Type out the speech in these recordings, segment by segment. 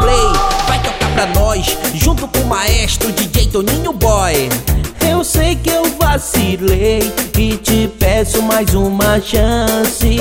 play, vai tocar pra nós, junto com o maestro DJ Toninho Boy. Eu sei que eu vacilei e te peço mais uma chance.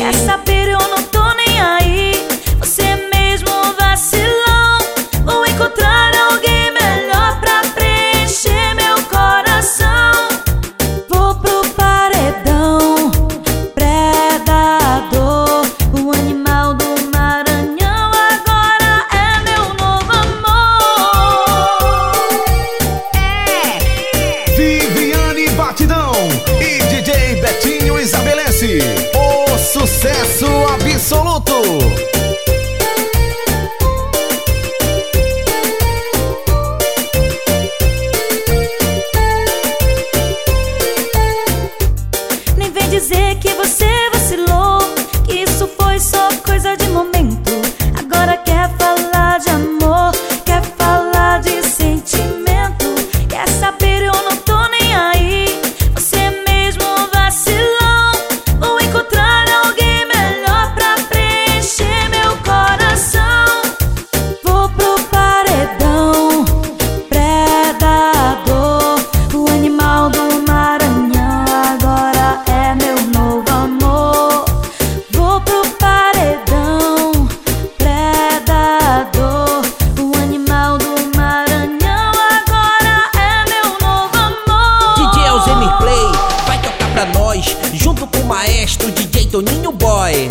Nós, junto com o maestro DJ Toninho Boy.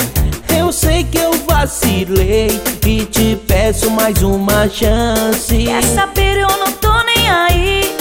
Eu sei que eu vacilei e te peço mais uma chance. Quer saber, eu não tô nem aí.